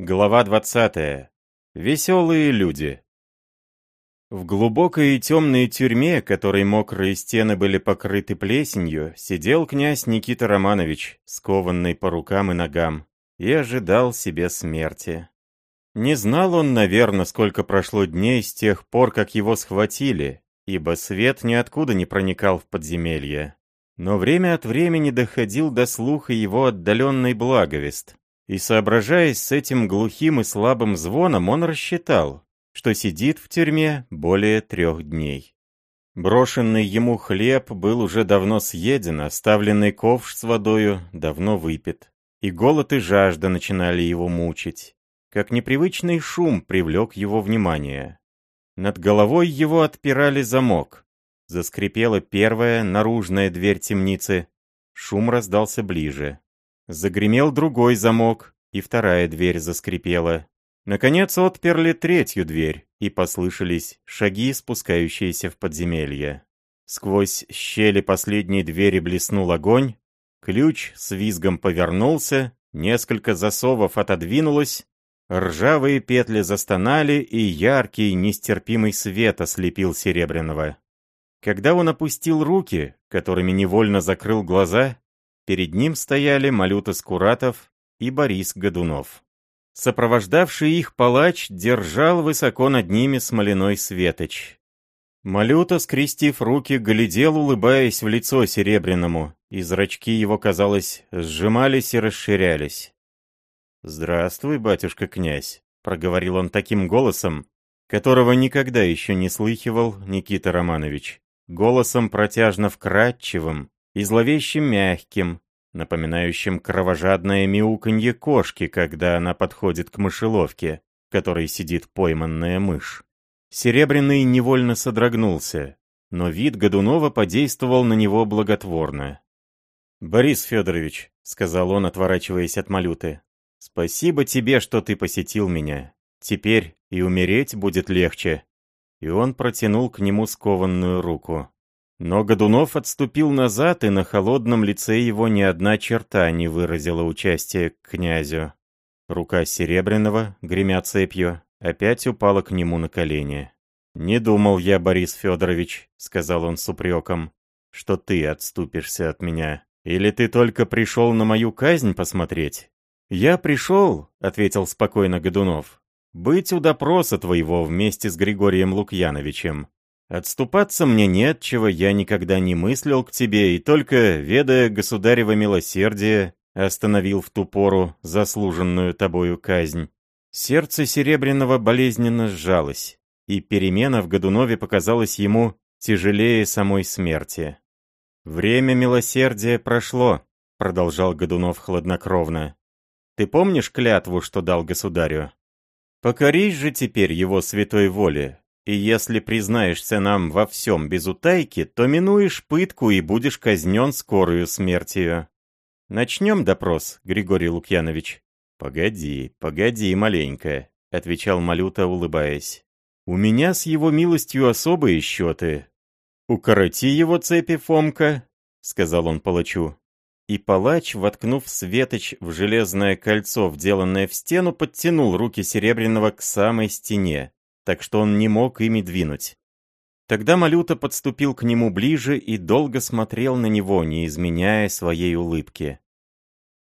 Глава 20. Веселые люди. В глубокой и темной тюрьме, которой мокрые стены были покрыты плесенью, сидел князь Никита Романович, скованный по рукам и ногам, и ожидал себе смерти. Не знал он, наверное, сколько прошло дней с тех пор, как его схватили, ибо свет ниоткуда не проникал в подземелье. Но время от времени доходил до слуха его отдаленный благовест, и соображаясь с этим глухим и слабым звоном, он рассчитал, что сидит в тюрьме более трех дней. Брошенный ему хлеб был уже давно съеден, оставленный ковш с водою давно выпит. И голод и жажда начинали его мучить. Как непривычный шум привлек его внимание. Над головой его отпирали замок. Заскрипела первая наружная дверь темницы. Шум раздался ближе. Загремел другой замок, и вторая дверь заскрипела. Наконец отперли третью дверь, и послышались шаги, спускающиеся в подземелье. Сквозь щели последней двери блеснул огонь, ключ с визгом повернулся, несколько засовов отодвинулось, ржавые петли застонали, и яркий, нестерпимый свет ослепил Серебряного. Когда он опустил руки, которыми невольно закрыл глаза, Перед ним стояли Малюта Скуратов и Борис Годунов. Сопровождавший их палач держал высоко над ними смоляной светоч. Малюта, скрестив руки, глядел, улыбаясь в лицо Серебряному, и зрачки его, казалось, сжимались и расширялись. «Здравствуй, батюшка-князь», — проговорил он таким голосом, которого никогда еще не слыхивал Никита Романович, голосом протяжно вкрадчивым, и зловеще мягким, напоминающим кровожадное мяуканье кошки, когда она подходит к мышеловке, в которой сидит пойманная мышь. Серебряный невольно содрогнулся, но вид Годунова подействовал на него благотворно. «Борис Федорович», — сказал он, отворачиваясь от Малюты, — «спасибо тебе, что ты посетил меня. Теперь и умереть будет легче». И он протянул к нему скованную руку. Но Годунов отступил назад, и на холодном лице его ни одна черта не выразила участия к князю. Рука Серебряного, гремя цепью, опять упала к нему на колени. «Не думал я, Борис Федорович», — сказал он с упреком, — «что ты отступишься от меня. Или ты только пришел на мою казнь посмотреть?» «Я пришел», — ответил спокойно Годунов, — «быть у допроса твоего вместе с Григорием Лукьяновичем. Отступаться мне нет чего, я никогда не мыслил к тебе, и только, ведая государево милосердие, остановил в ту пору заслуженную тобою казнь. Сердце Серебряного болезненно сжалось, и перемена в Годунове показалась ему тяжелее самой смерти. «Время милосердия прошло», — продолжал Годунов хладнокровно. «Ты помнишь клятву, что дал государю? Покорись же теперь его святой воле, и если признаешься нам во всем без утайки, то минуешь пытку и будешь казнен скорую смертью. Начнем допрос, Григорий Лукьянович. Погоди, погоди маленько, отвечал Малюта, улыбаясь. У меня с его милостью особые счеты. Укороти его цепи, Фомка, сказал он палачу. И палач, воткнув светоч в железное кольцо, вделанное в стену, подтянул руки Серебряного к самой стене так что он не мог ими двинуть. Тогда Малюта подступил к нему ближе и долго смотрел на него, не изменяя своей улыбки.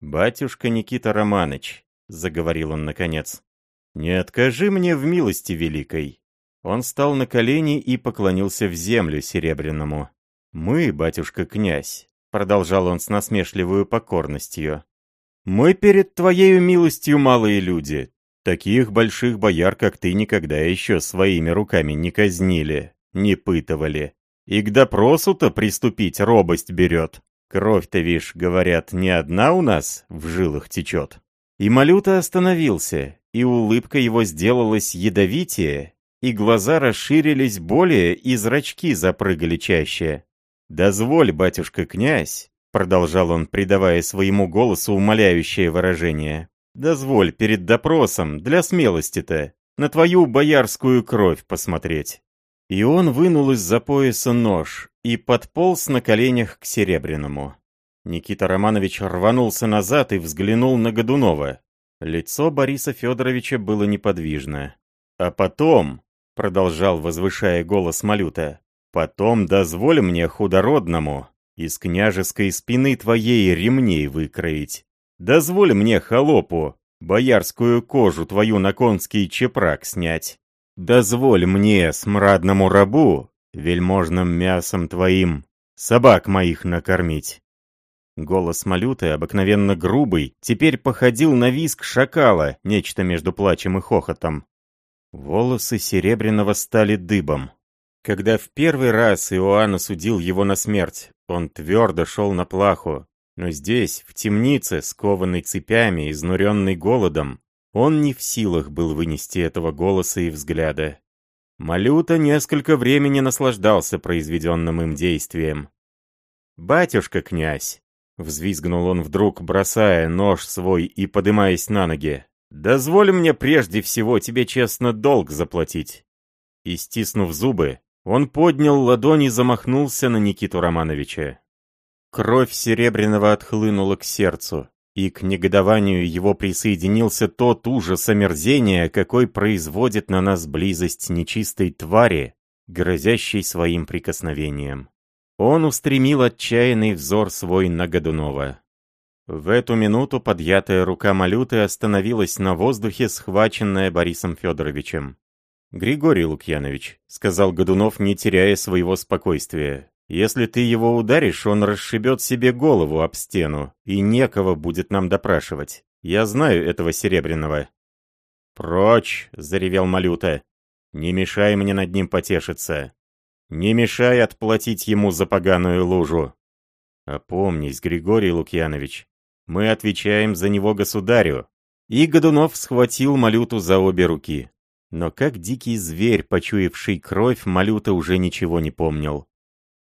«Батюшка Никита Романыч», — заговорил он наконец, — «не откажи мне в милости великой». Он стал на колени и поклонился в землю Серебряному. «Мы, батюшка-князь», — продолжал он с насмешливой покорностью, — «мы перед твоею милостью малые люди, Таких больших бояр, как ты, никогда еще своими руками не казнили, не пытывали. И к допросу-то приступить робость берет. Кровь-то, вишь, говорят, не одна у нас в жилах течет. И Малюта остановился, и улыбка его сделалась ядовитее, и глаза расширились более, и зрачки запрыгали чаще. «Дозволь, батюшка-князь», — продолжал он, придавая своему голосу умоляющее выражение, Дозволь перед допросом, для смелости-то, на твою боярскую кровь посмотреть». И он вынул из-за пояса нож и подполз на коленях к Серебряному. Никита Романович рванулся назад и взглянул на Годунова. Лицо Бориса Федоровича было неподвижно. «А потом», — продолжал, возвышая голос Малюта, «потом дозволь мне худородному из княжеской спины твоей ремней выкроить. Дозволь мне, холопу, боярскую кожу твою на конский чепрак снять. Дозволь мне, смрадному рабу, вельможным мясом твоим, собак моих накормить. Голос Малюты, обыкновенно грубый, теперь походил на виск шакала, нечто между плачем и хохотом. Волосы Серебряного стали дыбом. Когда в первый раз Иоанн осудил его на смерть, он твердо шел на плаху. Но здесь, в темнице, скованной цепями, изнуренный голодом, он не в силах был вынести этого голоса и взгляда. Малюта несколько времени наслаждался произведенным им действием. «Батюшка, князь!» — взвизгнул он вдруг, бросая нож свой и подымаясь на ноги. «Дозволь мне прежде всего тебе честно долг заплатить». И, стиснув зубы, он поднял ладонь и замахнулся на Никиту Романовича. Кровь Серебряного отхлынула к сердцу, и к негодованию его присоединился тот ужас омерзения, какой производит на нас близость нечистой твари, грозящей своим прикосновением. Он устремил отчаянный взор свой на Годунова. В эту минуту подъятая рука Малюты остановилась на воздухе, схваченная Борисом Федоровичем. «Григорий Лукьянович», — сказал Годунов, не теряя своего спокойствия, «если ты его ударишь, он расшибет себе голову об стену, и некого будет нам допрашивать. Я знаю этого Серебряного». «Прочь!» — заревел Малюта. «Не мешай мне над ним потешиться. Не мешай отплатить ему за поганую лужу. Опомнись, Григорий Лукьянович, мы отвечаем за него государю». И Годунов схватил Малюту за обе руки. Но как дикий зверь, почуявший кровь, Малюта уже ничего не помнил.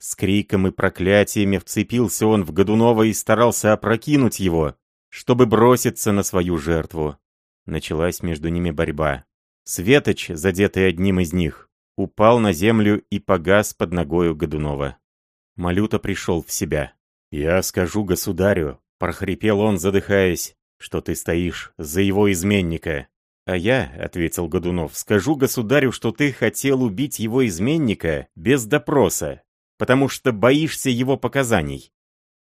С криком и проклятиями вцепился он в Годунова и старался опрокинуть его, чтобы броситься на свою жертву. Началась между ними борьба. Светоч, задетый одним из них, упал на землю и погас под ногою Годунова. Малюта пришел в себя. «Я скажу государю», — прохрипел он, задыхаясь, — «что ты стоишь за его изменника. «А я», — ответил Годунов, — «скажу государю, что ты хотел убить его изменника без допроса, потому что боишься его показаний».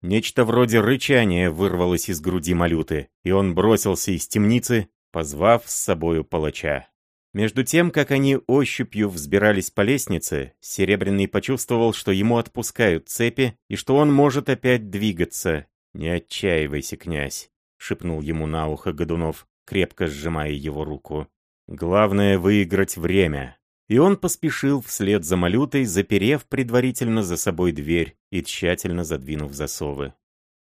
Нечто вроде рычания вырвалось из груди Малюты, и он бросился из темницы, позвав с собою палача. Между тем, как они ощупью взбирались по лестнице, Серебряный почувствовал, что ему отпускают цепи и что он может опять двигаться. «Не отчаивайся, князь», — шепнул ему на ухо Годунов крепко сжимая его руку. «Главное — выиграть время». И он поспешил вслед за Малютой, заперев предварительно за собой дверь и тщательно задвинув засовы.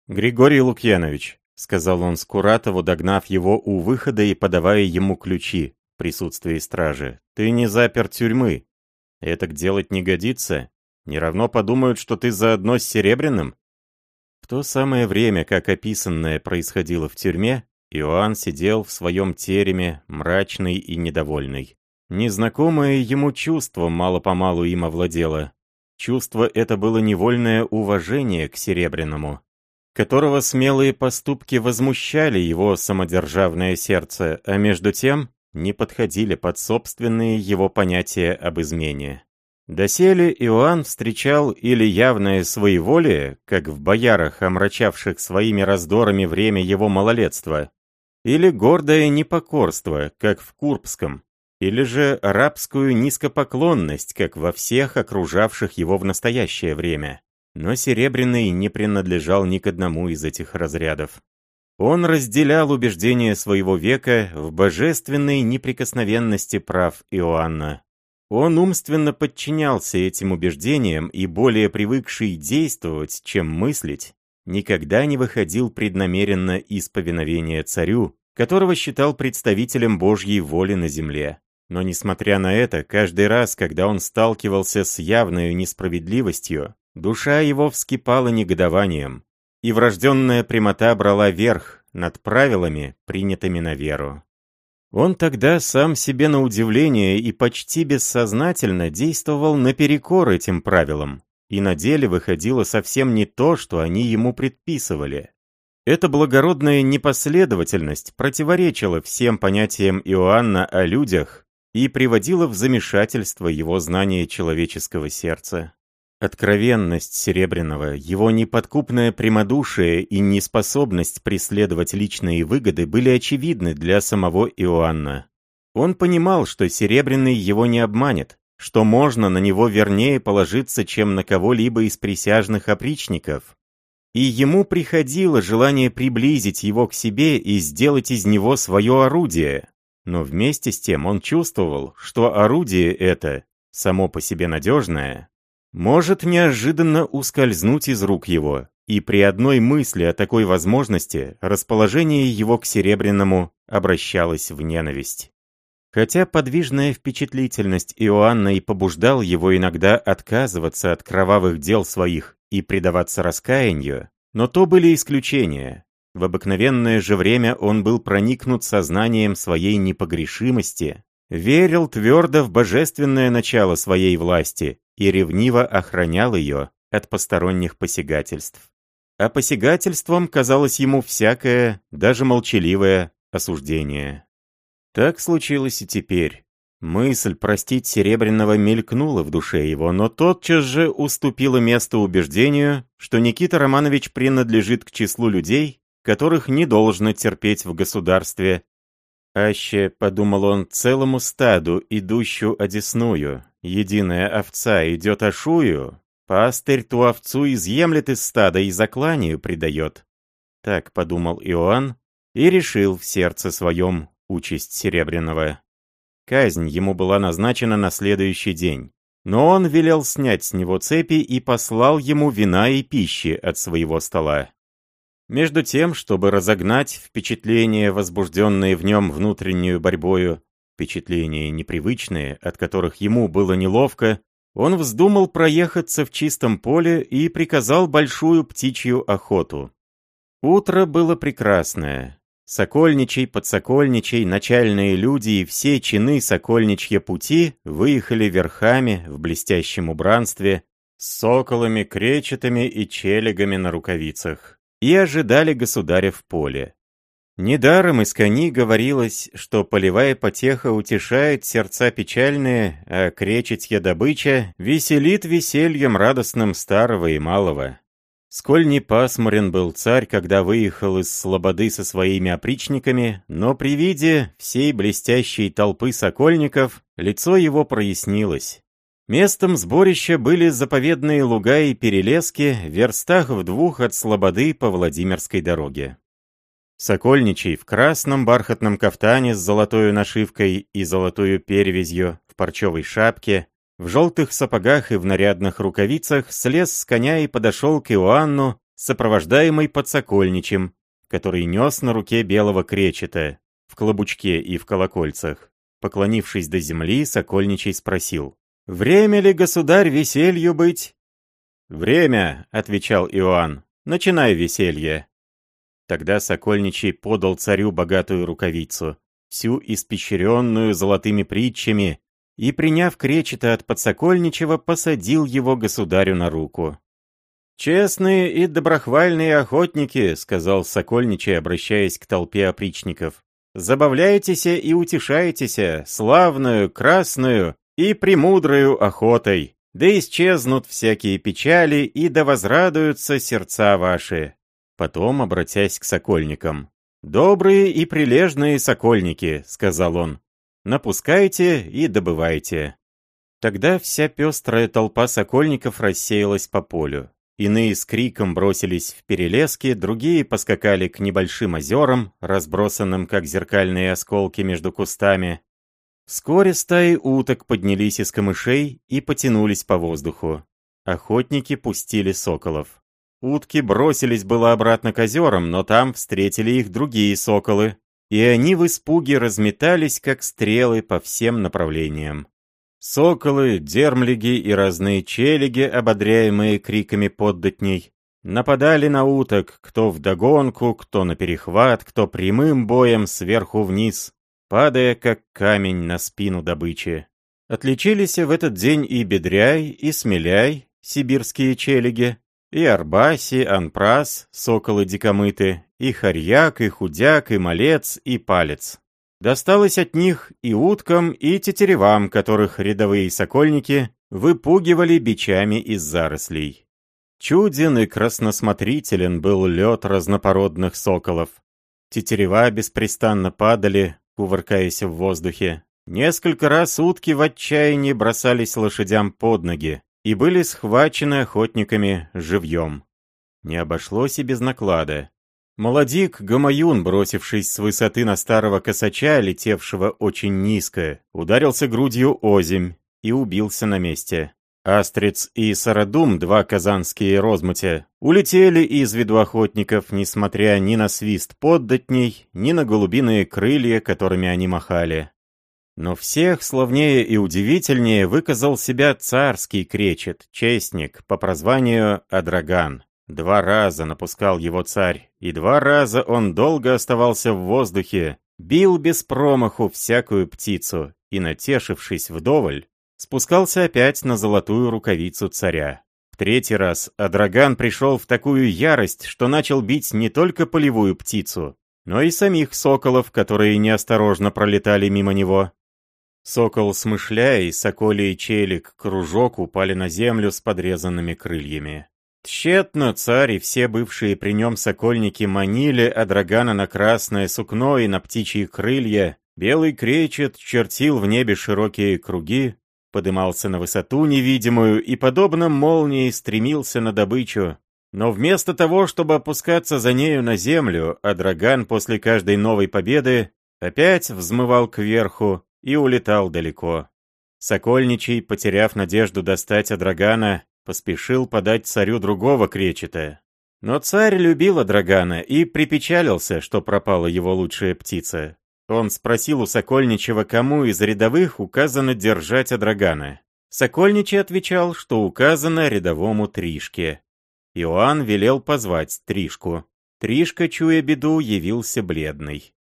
«Григорий Лукьянович», — сказал он Скуратову, догнав его у выхода и подавая ему ключи в присутствии стражи, — «ты не запер тюрьмы. Это делать не годится. Не равно подумают, что ты заодно с Серебряным». В то самое время, как описанное происходило в тюрьме, Иоанн сидел в своем тереме, мрачный и недовольный. Незнакомое ему чувство мало-помалу им овладело. Чувство это было невольное уважение к Серебряному, которого смелые поступки возмущали его самодержавное сердце, а между тем не подходили под собственные его понятия об измене. Доселе Иоанн встречал или явное своеволие, как в боярах, омрачавших своими раздорами время его малолетства, или гордое непокорство, как в Курбском, или же рабскую низкопоклонность, как во всех окружавших его в настоящее время. Но Серебряный не принадлежал ни к одному из этих разрядов. Он разделял убеждения своего века в божественной неприкосновенности прав Иоанна. Он умственно подчинялся этим убеждениям и более привыкший действовать, чем мыслить, никогда не выходил преднамеренно из повиновения царю, которого считал представителем Божьей воли на земле. Но несмотря на это, каждый раз, когда он сталкивался с явной несправедливостью, душа его вскипала негодованием, и врожденная прямота брала верх над правилами, принятыми на веру. Он тогда сам себе на удивление и почти бессознательно действовал наперекор этим правилам, и на деле выходило совсем не то, что они ему предписывали. Эта благородная непоследовательность противоречила всем понятиям Иоанна о людях и приводила в замешательство его знание человеческого сердца. Откровенность Серебряного, его неподкупное прямодушие и неспособность преследовать личные выгоды были очевидны для самого Иоанна. Он понимал, что Серебряный его не обманет, что можно на него вернее положиться, чем на кого-либо из присяжных опричников. И ему приходило желание приблизить его к себе и сделать из него свое орудие. Но вместе с тем он чувствовал, что орудие это, само по себе надежное, может неожиданно ускользнуть из рук его, и при одной мысли о такой возможности расположение его к Серебряному обращалось в ненависть. Хотя подвижная впечатлительность Иоанна и побуждал его иногда отказываться от кровавых дел своих и предаваться раскаянию, но то были исключения. В обыкновенное же время он был проникнут сознанием своей непогрешимости, верил твердо в божественное начало своей власти и ревниво охранял ее от посторонних посягательств. А посягательством казалось ему всякое, даже молчаливое, осуждение. Так случилось и теперь. Мысль простить Серебряного мелькнула в душе его, но тотчас же уступила место убеждению, что Никита Романович принадлежит к числу людей, которых не должно терпеть в государстве. Аще, подумал он, целому стаду, идущую одесную, единая овца идет ошую, пастырь ту овцу изъемлет из стада и закланию предает. Так подумал Иоанн и решил в сердце своем участь Серебряного. Казнь ему была назначена на следующий день. Но он велел снять с него цепи и послал ему вина и пищи от своего стола. Между тем, чтобы разогнать впечатления, возбужденные в нем внутреннюю борьбою, впечатления непривычные, от которых ему было неловко, он вздумал проехаться в чистом поле и приказал большую птичью охоту. Утро было прекрасное, Сокольничий, Подсокольничий, начальные люди и все чины Сокольничья пути выехали верхами в блестящем убранстве с соколами, кречетами и челегами на рукавицах и ожидали государя в поле. Недаром из кони говорилось, что полевая потеха утешает сердца печальные, а кречетья добыча веселит весельем радостным старого и малого. Сколь не пасмурен был царь, когда выехал из Слободы со своими опричниками, но при виде всей блестящей толпы сокольников лицо его прояснилось. Местом сборища были заповедные луга и перелески в верстах в двух от Слободы по Владимирской дороге. Сокольничий в красном бархатном кафтане с золотой нашивкой и золотой перевязью, в парчевой шапке, в желтых сапогах и в нарядных рукавицах слез с коня и подошел к Иоанну, сопровождаемый подсокольничем, который нес на руке белого кречета, в клобучке и в колокольцах. Поклонившись до земли, Сокольничий спросил, «Время ли, государь, веселью быть?» «Время», — отвечал Иоанн, — «начинай веселье». Тогда Сокольничий подал царю богатую рукавицу, всю испещренную золотыми притчами, и, приняв кречета от подсокольничего, посадил его государю на руку. «Честные и доброхвальные охотники», — сказал Сокольничий, обращаясь к толпе опричников, «забавляйтесь и утешайтесь славную, красную и премудрою охотой, да исчезнут всякие печали и да возрадуются сердца ваши». Потом, обратясь к сокольникам, «Добрые и прилежные сокольники», — сказал он, Напускайте и добывайте. Тогда вся пестрая толпа сокольников рассеялась по полю. Иные с криком бросились в перелески, другие поскакали к небольшим озерам, разбросанным как зеркальные осколки между кустами. Вскоре стаи уток поднялись из камышей и потянулись по воздуху. Охотники пустили соколов. Утки бросились было обратно к озерам, но там встретили их другие соколы, и они в испуге разметались, как стрелы по всем направлениям. Соколы, дермлиги и разные челяги, ободряемые криками поддатней, нападали на уток, кто вдогонку, кто на перехват, кто прямым боем сверху вниз, падая как камень на спину добычи. Отличились в этот день и Бедряй, и Смеляй, сибирские челяги, и Арбаси, Анпрас, соколы-дикомыты, и хорьяк, и худяк, и малец, и палец. Досталось от них и уткам, и тетеревам, которых рядовые сокольники выпугивали бичами из зарослей. Чуден и красносмотрителен был лед разнопородных соколов. Тетерева беспрестанно падали, кувыркаясь в воздухе. Несколько раз утки в отчаянии бросались лошадям под ноги и были схвачены охотниками живьем. Не обошлось и без наклада. Молодик Гамаюн, бросившись с высоты на старого косача, летевшего очень низко, ударился грудью озимь и убился на месте. Астрец и Сарадум, два казанские розмутя, улетели из виду охотников, несмотря ни на свист поддатней, ни на голубиные крылья, которыми они махали. Но всех славнее и удивительнее выказал себя царский кречет, честник, по прозванию Адраган. Два раза напускал его царь, и два раза он долго оставался в воздухе, бил без промаху всякую птицу, и, натешившись вдоволь, спускался опять на золотую рукавицу царя. В третий раз Адраган пришел в такую ярость, что начал бить не только полевую птицу, но и самих соколов, которые неосторожно пролетали мимо него. Сокол Смышля и Соколий Челик Кружок упали на землю с подрезанными крыльями. Тщетно царь и все бывшие при нем сокольники манили Адрагана на красное сукно и на птичьи крылья, белый кречет чертил в небе широкие круги, подымался на высоту невидимую и, подобно молнии, стремился на добычу. Но вместо того, чтобы опускаться за нею на землю, Адраган после каждой новой победы опять взмывал кверху и улетал далеко. Сокольничий, потеряв надежду достать Адрагана, поспешил подать царю другого кречета. Но царь любил Адрагана и припечалился, что пропала его лучшая птица. Он спросил у Сокольничего, кому из рядовых указано держать Адрагана. Сокольничий отвечал, что указано рядовому Тришке. Иоанн велел позвать Тришку. Тришка, чуя беду, явился бледный.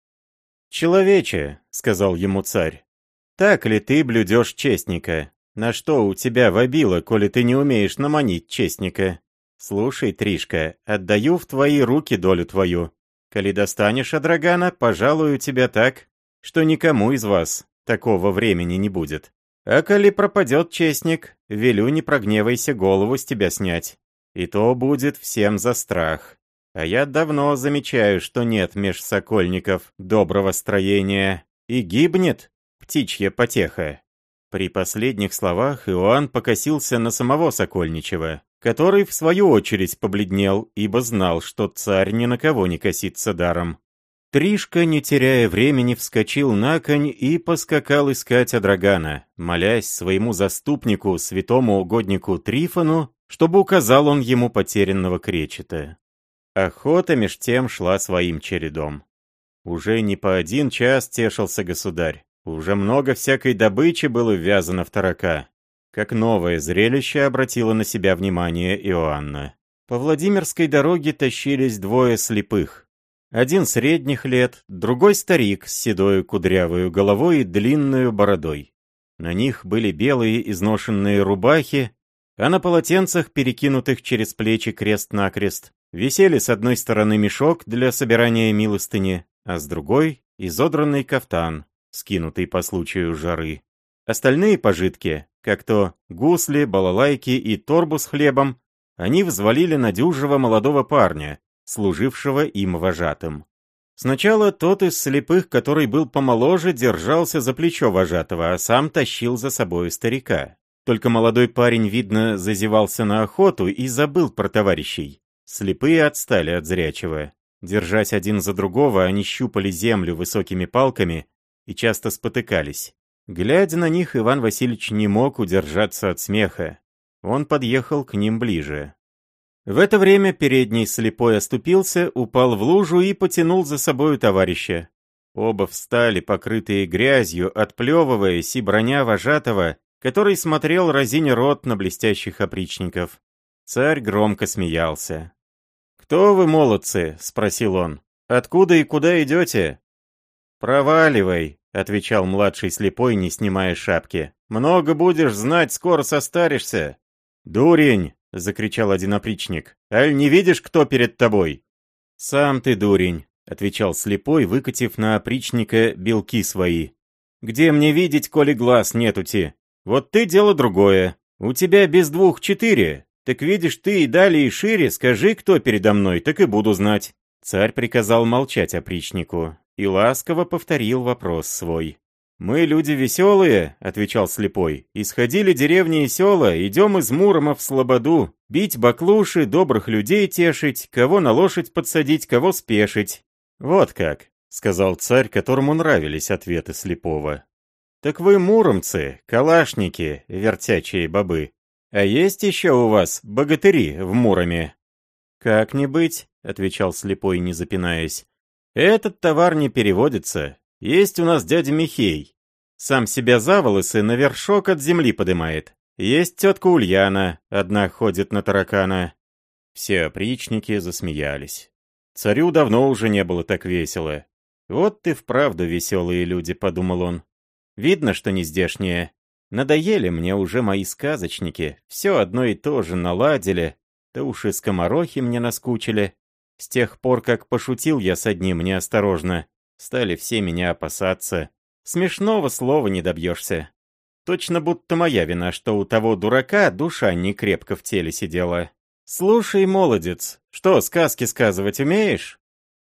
«Человече», — сказал ему царь, — «так ли ты блюдешь честника? На что у тебя вобило, коли ты не умеешь наманить честника? Слушай, Тришка, отдаю в твои руки долю твою. Коли достанешь Адрагана, пожалую тебя так, что никому из вас такого времени не будет. А коли пропадет честник, велю не прогневайся голову с тебя снять. И то будет всем за страх. А я давно замечаю, что нет меж сокольников доброго строения, и гибнет птичья потеха. При последних словах Иоанн покосился на самого Сокольничева, который в свою очередь побледнел, ибо знал, что царь ни на кого не косится даром. Тришка, не теряя времени, вскочил на конь и поскакал искать Адрагана, молясь своему заступнику, святому угоднику Трифону, чтобы указал он ему потерянного кречета. Охота меж тем шла своим чередом. Уже не по один час тешился государь. Уже много всякой добычи было ввязано в тарака. Как новое зрелище обратило на себя внимание Иоанна. По Владимирской дороге тащились двое слепых. Один средних лет, другой старик с седой кудрявой головой и длинной бородой. На них были белые изношенные рубахи, а на полотенцах, перекинутых через плечи крест-накрест, висели с одной стороны мешок для собирания милостыни, а с другой — изодранный кафтан, скинутый по случаю жары. Остальные пожитки, как то гусли, балалайки и торбу с хлебом, они взвалили на дюжего молодого парня, служившего им вожатым. Сначала тот из слепых, который был помоложе, держался за плечо вожатого, а сам тащил за собой старика. Только молодой парень, видно, зазевался на охоту и забыл про товарищей. Слепые отстали от зрячего. Держась один за другого, они щупали землю высокими палками и часто спотыкались. Глядя на них, Иван Васильевич не мог удержаться от смеха. Он подъехал к ним ближе. В это время передний слепой оступился, упал в лужу и потянул за собою товарища. Оба встали, покрытые грязью, отплевываясь, и броня вожатого, который смотрел разине рот на блестящих опричников. Царь громко смеялся. «Кто вы, молодцы?» — спросил он. «Откуда и куда идете?» «Проваливай», — отвечал младший слепой, не снимая шапки. «Много будешь знать, скоро состаришься». «Дурень!» — закричал один опричник. «Аль не видишь, кто перед тобой?» «Сам ты дурень», — отвечал слепой, выкатив на опричника белки свои. «Где мне видеть, коли глаз нетути? Вот ты дело другое. У тебя без двух четыре. Так видишь ты и далее и шире, скажи, кто передо мной, так и буду знать». Царь приказал молчать опричнику и ласково повторил вопрос свой. «Мы люди веселые», — отвечал слепой. «Исходили деревни и села, идем из Мурома в Слободу, бить баклуши, добрых людей тешить, кого на лошадь подсадить, кого спешить». «Вот как», — сказал царь, которому нравились ответы слепого. «Так вы муромцы, калашники, вертячие бобы. А есть еще у вас богатыри в Муроме?» «Как не быть», — отвечал слепой, не запинаясь. «Этот товар не переводится, есть у нас дядя Михей. Сам себя за волосы на вершок от земли подымает. Есть тетка Ульяна, одна ходит на таракана». Все опричники засмеялись. Царю давно уже не было так весело. «Вот ты вправду веселые люди», — подумал он. «Видно, что не здешние. Надоели мне уже мои сказочники, все одно и то же наладили, да уж и скоморохи мне наскучили. С тех пор, как пошутил я с одним неосторожно, Стали все меня опасаться. Смешного слова не добьешься. Точно будто моя вина, что у того дурака душа не крепко в теле сидела. «Слушай, молодец, что, сказки сказывать умеешь?»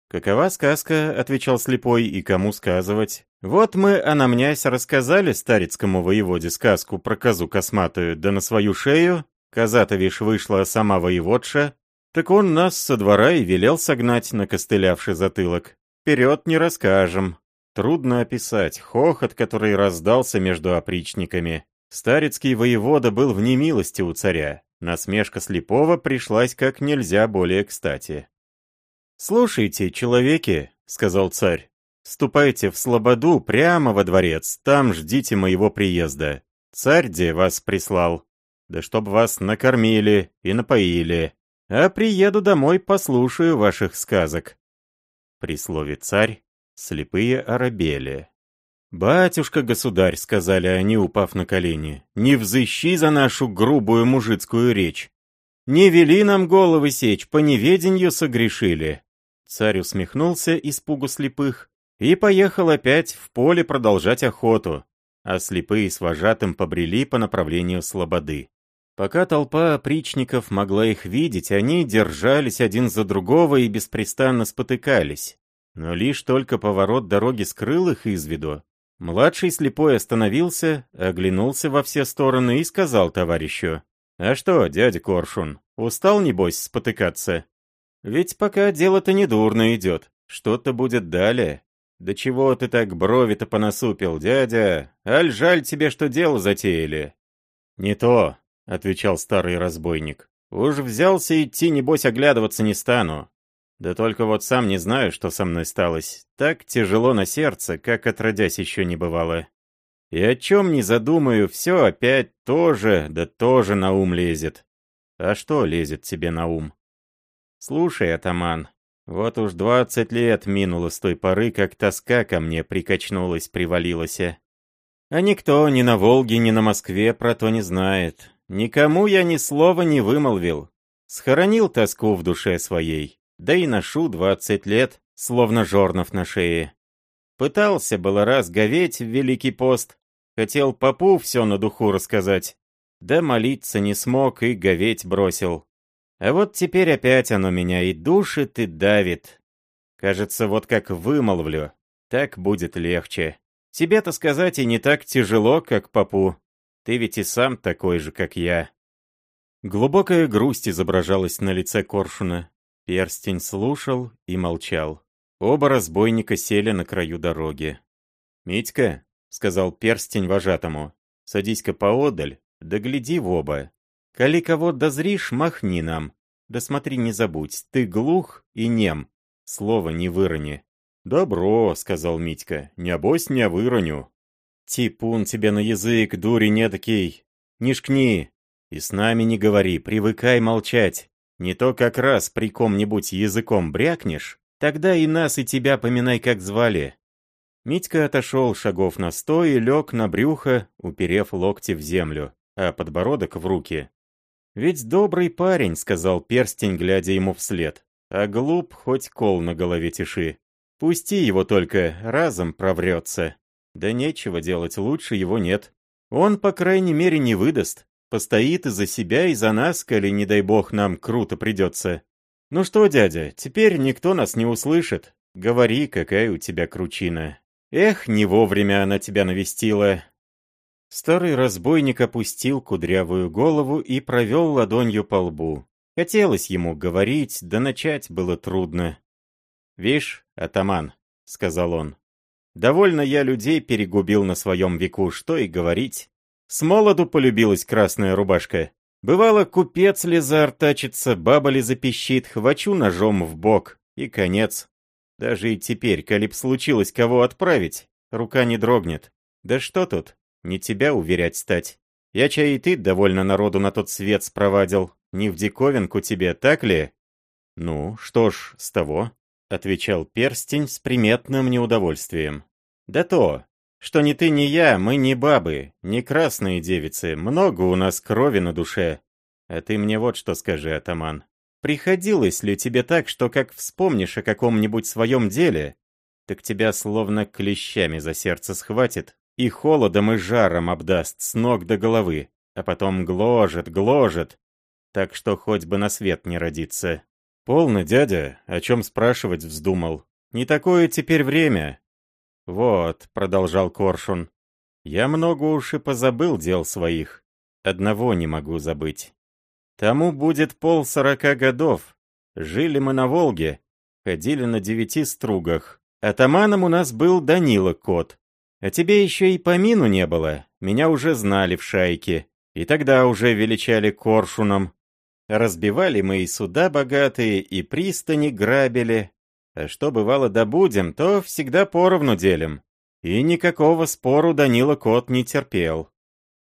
«Какова сказка?» — отвечал слепой, — «и кому сказывать?» «Вот мы, анамнясь, рассказали старецкому воеводе сказку про козу косматую, да на свою шею, коза-то, вишь, вышла сама воеводша, так он нас со двора и велел согнать на костылявший затылок. Вперед не расскажем. Трудно описать хохот, который раздался между опричниками. Старецкий воевода был в немилости у царя. Насмешка слепого пришлась как нельзя более кстати. «Слушайте, человеки», — сказал царь, — «ступайте в Слободу прямо во дворец, там ждите моего приезда. Царь где вас прислал? Да чтоб вас накормили и напоили. А приеду домой, послушаю ваших сказок. При слове «царь» слепые оробели. «Батюшка-государь», — сказали они, упав на колени, — «не взыщи за нашу грубую мужицкую речь. Не вели нам головы сечь, по неведенью согрешили». Царь усмехнулся испугу слепых и поехал опять в поле продолжать охоту, а слепые с вожатым побрели по направлению слободы. Пока толпа опричников могла их видеть, они держались один за другого и беспрестанно спотыкались. Но лишь только поворот дороги скрыл их из виду. Младший слепой остановился, оглянулся во все стороны и сказал товарищу. «А что, дядя Коршун, устал, небось, спотыкаться? Ведь пока дело-то недурно идет. Что-то будет далее. Да чего ты так брови-то понасупил, дядя? Аль жаль тебе, что дело затеяли?» «Не то», — отвечал старый разбойник. «Уж взялся идти, небось, оглядываться не стану. Да только вот сам не знаю, что со мной сталось. Так тяжело на сердце, как отродясь еще не бывало. И о чем не задумаю, все опять тоже, да тоже на ум лезет. А что лезет тебе на ум? Слушай, атаман, вот уж двадцать лет минуло с той поры, как тоска ко мне прикачнулась, привалилась. А никто ни на Волге, ни на Москве про то не знает. Никому я ни слова не вымолвил. Схоронил тоску в душе своей, да и ношу двадцать лет, словно жорнов на шее. Пытался было раз говеть в Великий пост, хотел попу все на духу рассказать, да молиться не смог и говеть бросил. А вот теперь опять оно меня и душит, и давит. Кажется, вот как вымолвлю, так будет легче. Тебе-то сказать и не так тяжело, как попу. Ты ведь и сам такой же, как я». Глубокая грусть изображалась на лице Коршуна. Перстень слушал и молчал. Оба разбойника сели на краю дороги. «Митька», — сказал перстень вожатому, — «садись-ка поодаль, да гляди в оба. Коли кого дозришь, махни нам. Да смотри, не забудь, ты глух и нем. Слово не вырони». «Добро», — сказал Митька, — «небось не выроню». Типун тебе на язык, дури недакий. Не шкни. И с нами не говори, привыкай молчать. Не то как раз при ком-нибудь языком брякнешь, тогда и нас, и тебя поминай, как звали. Митька отошел шагов на сто и лег на брюхо, уперев локти в землю, а подбородок в руки. «Ведь добрый парень», — сказал перстень, глядя ему вслед. А глуп, хоть кол на голове тиши. Пусти его только, разом проврется. Да нечего делать, лучше его нет. Он, по крайней мере, не выдаст. Постоит и за себя, и за нас, коли, не дай бог, нам круто придется. Ну что, дядя, теперь никто нас не услышит. Говори, какая у тебя кручина. Эх, не вовремя она тебя навестила. Старый разбойник опустил кудрявую голову и провел ладонью по лбу. Хотелось ему говорить, да начать было трудно. «Вишь, атаман», — сказал он, — «довольно я людей перегубил на своем веку, что и говорить. С молоду полюбилась красная рубашка. Бывало, купец ли заортачится, баба ли запищит, хвачу ножом в бок, и конец. Даже и теперь, коли б случилось кого отправить, рука не дрогнет. Да что тут, не тебя уверять стать. Я чай и ты довольно народу на тот свет спровадил. Не в диковинку тебе, так ли? Ну, что ж, с того, — отвечал перстень с приметным неудовольствием. Да то, что ни ты, ни я, мы не бабы, не красные девицы, много у нас крови на душе. А ты мне вот что скажи, атаман. Приходилось ли тебе так, что как вспомнишь о каком-нибудь своем деле, так тебя словно клещами за сердце схватит и холодом и жаром обдаст с ног до головы, а потом гложет, гложет, так что хоть бы на свет не родиться. Полно, дядя, о чем спрашивать вздумал. Не такое теперь время, «Вот», — продолжал Коршун, — «я много уж и позабыл дел своих. Одного не могу забыть. Тому будет пол сорока годов. Жили мы на Волге, ходили на девяти стругах. Атаманом у нас был Данила Кот. А тебе еще и помину не было, меня уже знали в шайке. И тогда уже величали Коршуном. Разбивали мы и суда богатые, и пристани грабили, а что бывало добудем, то всегда поровну делим. И никакого спору Данила Кот не терпел.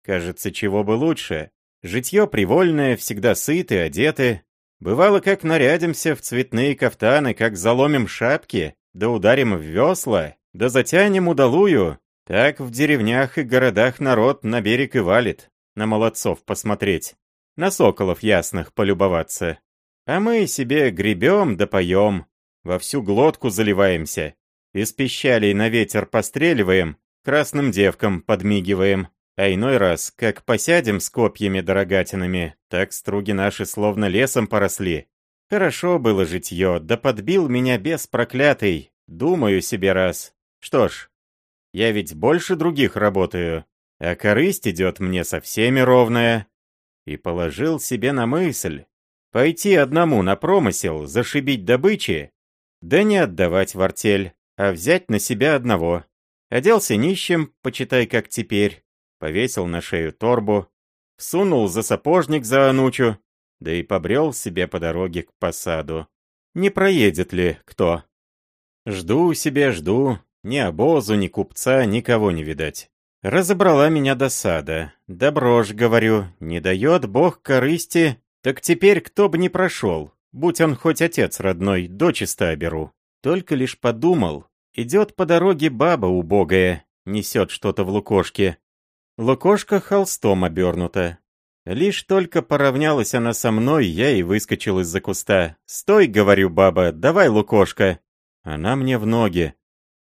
Кажется, чего бы лучше. Житье привольное, всегда сыты, одеты. Бывало, как нарядимся в цветные кафтаны, как заломим шапки, да ударим в весла, да затянем удалую. Так в деревнях и городах народ на берег и валит, на молодцов посмотреть, на соколов ясных полюбоваться. А мы себе гребем да поем, во всю глотку заливаемся. Из пищалей на ветер постреливаем, красным девкам подмигиваем. А иной раз, как посядем с копьями дорогатинами, так струги наши словно лесом поросли. Хорошо было житье, да подбил меня бес проклятый. Думаю себе раз. Что ж, я ведь больше других работаю, а корысть идет мне со всеми ровная. И положил себе на мысль. Пойти одному на промысел, зашибить добычи, да не отдавать в артель, а взять на себя одного. Оделся нищим, почитай как теперь, повесил на шею торбу, всунул за сапожник за анучу, да и побрел себе по дороге к посаду. Не проедет ли кто? Жду себе, жду, ни обозу, ни купца, никого не видать. Разобрала меня досада. Добро ж, говорю, не дает бог корысти, так теперь кто бы не прошел, Будь он хоть отец родной, дочисто оберу. Только лишь подумал, идет по дороге баба убогая, несет что-то в лукошке. Лукошка холстом обернута. Лишь только поравнялась она со мной, я и выскочил из-за куста. «Стой!» — говорю, баба, «давай лукошка!» Она мне в ноги.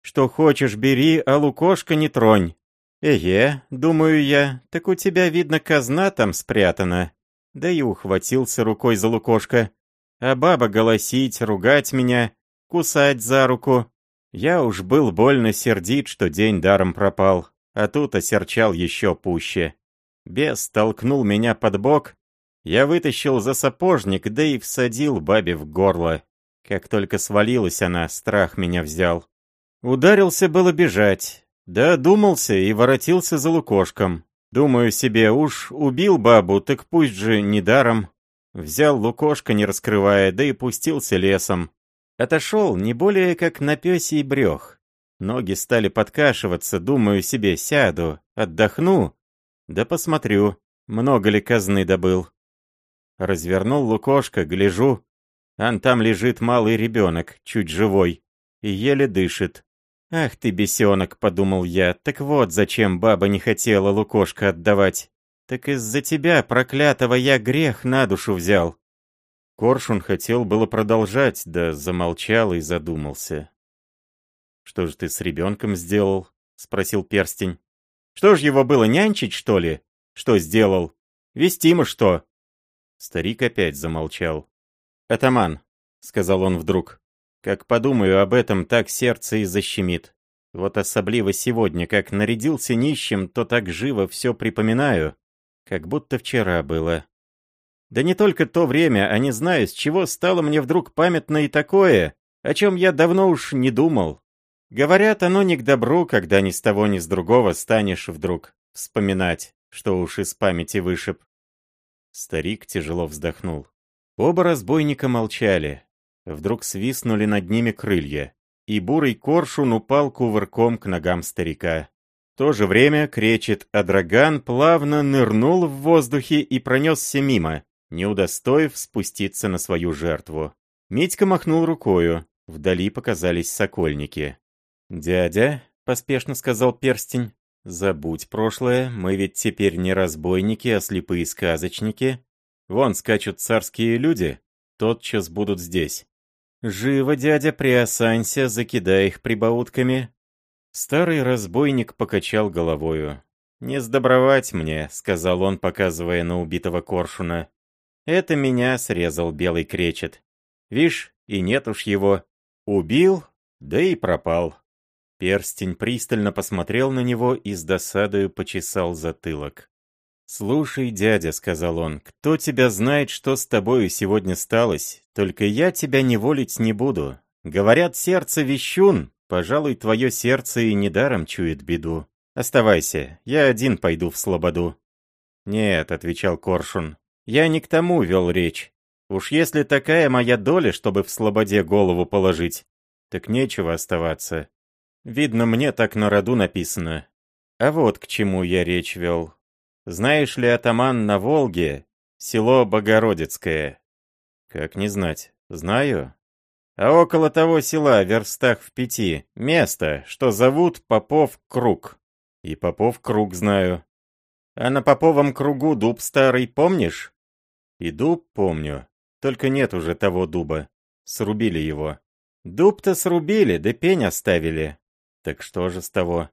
«Что хочешь, бери, а лукошка не тронь!» «Эге», — думаю я, — «так у тебя, видно, казна там спрятана». Да и ухватился рукой за лукошко а баба голосить, ругать меня, кусать за руку. Я уж был больно сердит, что день даром пропал, а тут осерчал еще пуще. Бес толкнул меня под бок, я вытащил за сапожник, да и всадил бабе в горло. Как только свалилась она, страх меня взял. Ударился было бежать, да думался и воротился за лукошком. Думаю себе, уж убил бабу, так пусть же недаром. Взял лукошко, не раскрывая, да и пустился лесом. Отошел не более как на пёсий брех. Ноги стали подкашиваться, думаю себе, сяду, отдохну. Да посмотрю, много ли казны добыл. Развернул лукошко, гляжу. Ан там лежит малый ребенок, чуть живой, и еле дышит. «Ах ты, бесенок», — подумал я, — «так вот зачем баба не хотела лукошко отдавать». Так из-за тебя, проклятого, я грех на душу взял. Коршун хотел было продолжать, да замолчал и задумался. «Что же ты с ребенком сделал?» — спросил перстень. «Что ж его было, нянчить, что ли? Что сделал? Вести мы что?» Старик опять замолчал. «Атаман», — сказал он вдруг, — «как подумаю об этом, так сердце и защемит. Вот особливо сегодня, как нарядился нищим, то так живо все припоминаю, как будто вчера было. Да не только то время, а не знаю, с чего стало мне вдруг памятно и такое, о чем я давно уж не думал. Говорят, оно не к добру, когда ни с того ни с другого станешь вдруг вспоминать, что уж из памяти вышиб. Старик тяжело вздохнул. Оба разбойника молчали. Вдруг свистнули над ними крылья и бурый коршун упал кувырком к ногам старика. В то же время кречет Адраган плавно нырнул в воздухе и пронесся мимо, не удостоив спуститься на свою жертву. Митька махнул рукою, вдали показались сокольники. «Дядя», — поспешно сказал перстень, — «забудь прошлое, мы ведь теперь не разбойники, а слепые сказочники. Вон скачут царские люди, тотчас будут здесь. «Живо, дядя, приосанься, закидай их прибаутками». Старый разбойник покачал головою. «Не сдобровать мне», — сказал он, показывая на убитого коршуна. «Это меня срезал белый кречет. Вишь, и нет уж его. Убил, да и пропал». Перстень пристально посмотрел на него и с досадою почесал затылок. «Слушай, дядя», — сказал он, — «кто тебя знает, что с тобою сегодня сталось? Только я тебя не волить не буду. Говорят, сердце вещун, пожалуй, твое сердце и недаром чует беду. Оставайся, я один пойду в слободу». «Нет», — отвечал Коршун, — «я не к тому вел речь. Уж если такая моя доля, чтобы в слободе голову положить, так нечего оставаться. Видно, мне так на роду написано. А вот к чему я речь вел. Знаешь ли, атаман на Волге, село Богородицкое? Как не знать? Знаю. А около того села, верстах в пяти, место, что зовут Попов Круг. И Попов Круг знаю. А на Поповом кругу дуб старый, помнишь? И дуб помню, только нет уже того дуба. Срубили его. Дуб-то срубили, да пень оставили. Так что же с того?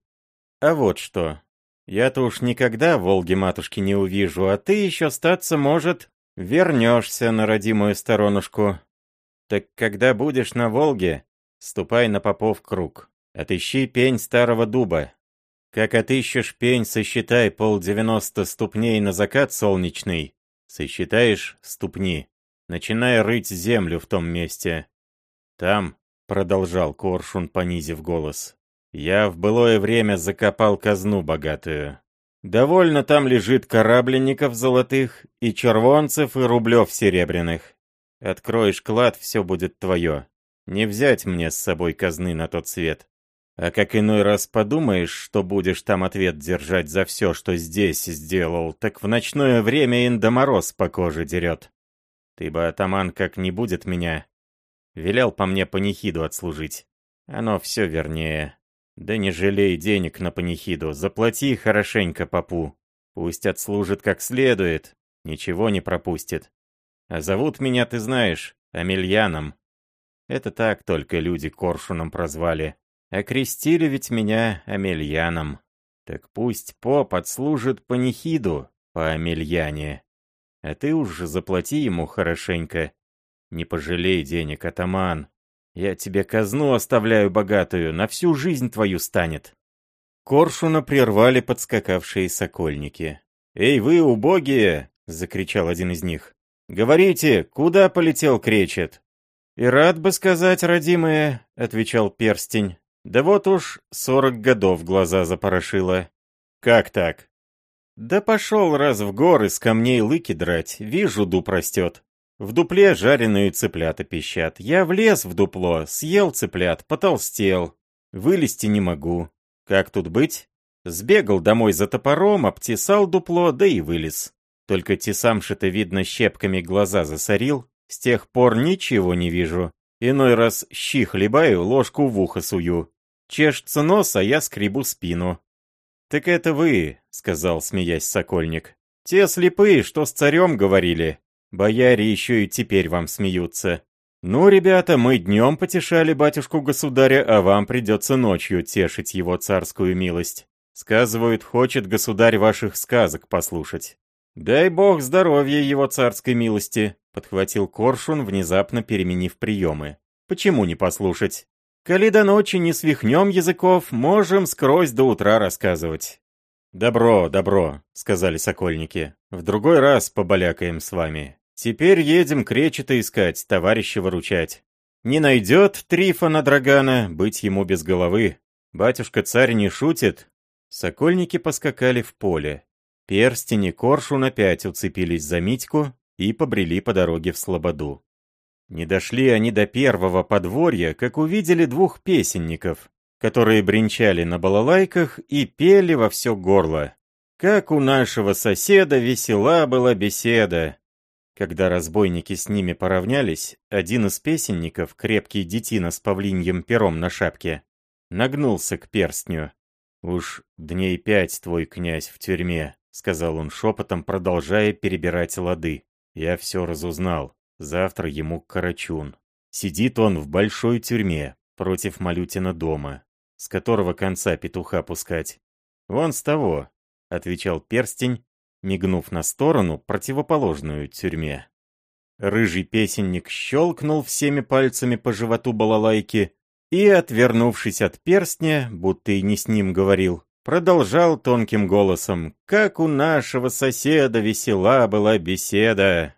А вот что. Я-то уж никогда Волги-матушки не увижу, а ты еще статься, может, вернешься на родимую сторонушку. Так когда будешь на Волге, ступай на Попов круг. Отыщи пень старого дуба. Как отыщешь пень, сосчитай полдевяносто ступней на закат солнечный. Сосчитаешь ступни, начиная рыть землю в том месте. Там, — продолжал Коршун, понизив голос, я в былое время закопал казну богатую. Довольно там лежит корабленников золотых, и червонцев, и рублев серебряных. Откроешь клад, все будет твое. Не взять мне с собой казны на тот свет. А как иной раз подумаешь, что будешь там ответ держать за все, что здесь сделал, так в ночное время индомороз по коже дерет. Ты бы, атаман, как не будет меня, велел по мне панихиду отслужить. Оно все вернее. Да не жалей денег на панихиду, заплати хорошенько попу. Пусть отслужит как следует, ничего не пропустит. А зовут меня, ты знаешь, Амельяном. Это так только люди коршуном прозвали. Окрестили ведь меня Амельяном. Так пусть поп отслужит панихиду по Амельяне. А ты уж заплати ему хорошенько. Не пожалей денег, атаман. Я тебе казну оставляю богатую, на всю жизнь твою станет». Коршуна прервали подскакавшие сокольники. «Эй, вы, убогие!» — закричал один из них. «Говорите, куда полетел кречет?» «И рад бы сказать, родимые», — отвечал перстень. «Да вот уж сорок годов глаза запорошило». «Как так?» «Да пошел раз в горы с камней лыки драть, вижу, дуб растет. В дупле жареные цыплята пищат. Я влез в дупло, съел цыплят, потолстел. Вылезти не могу. Как тут быть? Сбегал домой за топором, обтесал дупло, да и вылез. Только тесамши-то, видно, щепками глаза засорил. С тех пор ничего не вижу. Иной раз щи хлебаю, ложку в ухо сую. Чешется нос, а я скребу спину. «Так это вы», — сказал, смеясь Сокольник. «Те слепые, что с царем говорили. Бояре еще и теперь вам смеются. Ну, ребята, мы днем потешали батюшку-государя, а вам придется ночью тешить его царскую милость. Сказывают, хочет государь ваших сказок послушать. Дай бог здоровья его царской милости, подхватил Коршун, внезапно переменив приемы. Почему не послушать? Коли до ночи не свихнем языков, можем скрозь до утра рассказывать. «Добро, добро», — сказали сокольники. «В другой раз побалякаем с вами. Теперь едем кречета искать, товарища выручать. Не найдет Трифона Драгана, быть ему без головы. Батюшка-царь не шутит». Сокольники поскакали в поле. Перстень и коршун опять уцепились за Митьку и побрели по дороге в Слободу. Не дошли они до первого подворья, как увидели двух песенников, которые бренчали на балалайках и пели во все горло. Как у нашего соседа весела была беседа. Когда разбойники с ними поравнялись, один из песенников, крепкий детина с павлиньем пером на шапке, нагнулся к перстню. «Уж дней пять твой князь в тюрьме», — сказал он шепотом, продолжая перебирать лады. «Я все разузнал. Завтра ему карачун. Сидит он в большой тюрьме против Малютина дома с которого конца петуха пускать. Вон с того, отвечал перстень, мигнув на сторону, противоположную тюрьме. Рыжий песенник щелкнул всеми пальцами по животу балалайки и, отвернувшись от перстня, будто и не с ним говорил, продолжал тонким голосом, «Как у нашего соседа весела была беседа!»